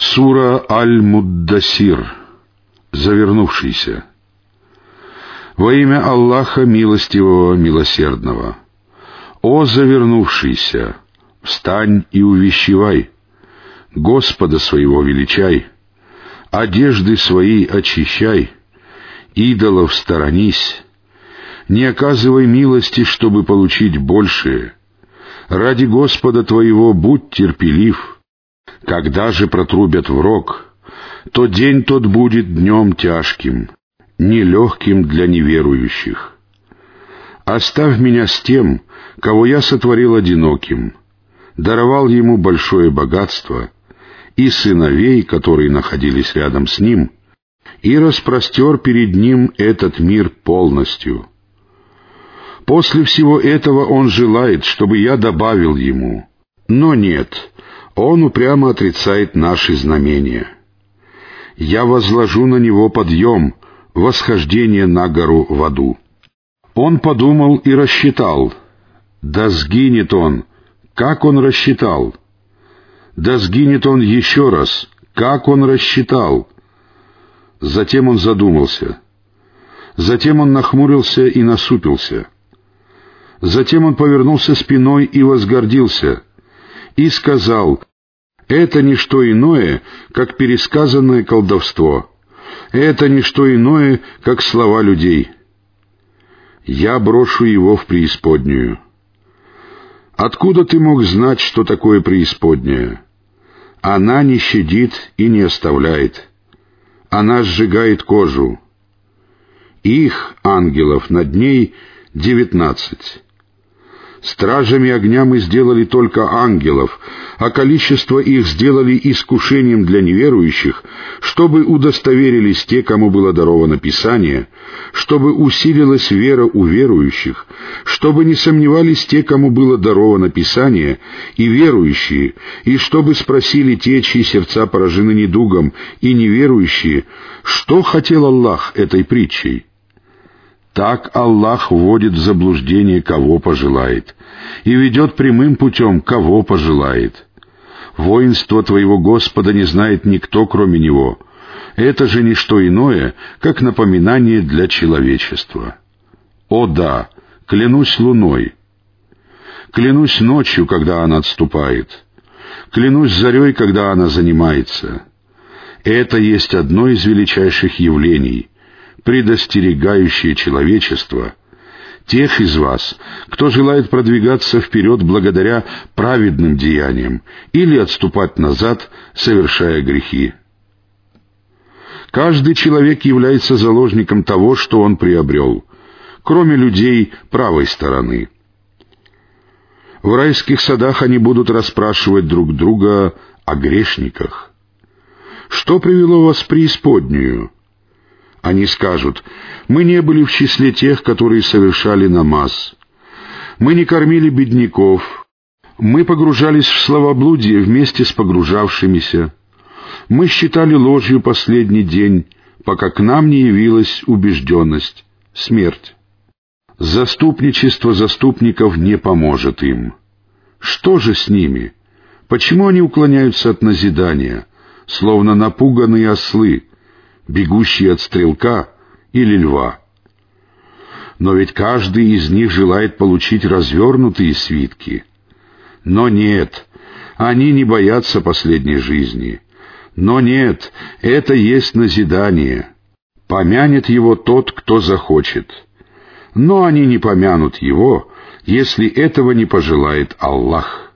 Сура Аль-Муддасир, завернувшийся. Во имя Аллаха Милостивого, Милосердного. О завернувшийся, встань и увещевай, Господа своего величай, одежды свои очищай, идолов сторонись, не оказывай милости, чтобы получить большее. Ради Господа твоего будь терпелив, когда же протрубят в рог, то день тот будет днем тяжким, нелегким для неверующих. Оставь меня с тем, кого я сотворил одиноким, даровал ему большое богатство и сыновей, которые находились рядом с ним, и распростер перед ним этот мир полностью. После всего этого он желает, чтобы я добавил ему, но нет, он упрямо отрицает наши знамения. Я возложу на него подъем, восхождение на гору в аду. Он подумал и рассчитал. Да сгинет он. Как он рассчитал? Да сгинет он еще раз. Как он рассчитал? Затем он задумался. Затем он нахмурился и насупился. Затем он повернулся спиной и возгордился. И сказал, это не что иное, как пересказанное колдовство. Это не что иное, как слова людей. Я брошу его в преисподнюю. Откуда ты мог знать, что такое преисподняя? Она не щадит и не оставляет. Она сжигает кожу. Их, ангелов, над ней девятнадцать. Стражами огня мы сделали только ангелов, а количество их сделали искушением для неверующих, чтобы удостоверились те, кому было даровано Писание, чтобы усилилась вера у верующих, чтобы не сомневались те, кому было даровано Писание, и верующие, и чтобы спросили те, чьи сердца поражены недугом, и неверующие, что хотел Аллах этой притчей. Так Аллах вводит в заблуждение, кого пожелает, и ведет прямым путем, кого пожелает. Воинство твоего Господа не знает никто, кроме Него. Это же не что иное, как напоминание для человечества. О да, клянусь луной, клянусь ночью, когда она отступает, клянусь зарей, когда она занимается. Это есть одно из величайших явлений, предостерегающее человечество, тех из вас, кто желает продвигаться вперед благодаря праведным деяниям или отступать назад, совершая грехи. Каждый человек является заложником того, что он приобрел, кроме людей правой стороны. В райских садах они будут расспрашивать друг друга о грешниках. Что привело вас в преисподнюю? Они скажут, мы не были в числе тех, которые совершали намаз. Мы не кормили бедняков. Мы погружались в словоблудие вместе с погружавшимися. Мы считали ложью последний день, пока к нам не явилась убежденность, смерть. Заступничество заступников не поможет им. Что же с ними? Почему они уклоняются от назидания, словно напуганные ослы, бегущие от стрелка или льва. Но ведь каждый из них желает получить развернутые свитки. Но нет, они не боятся последней жизни. Но нет, это есть назидание. Помянет его тот, кто захочет. Но они не помянут его, если этого не пожелает Аллах.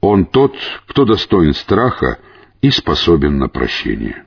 Он тот, кто достоин страха и способен на прощение.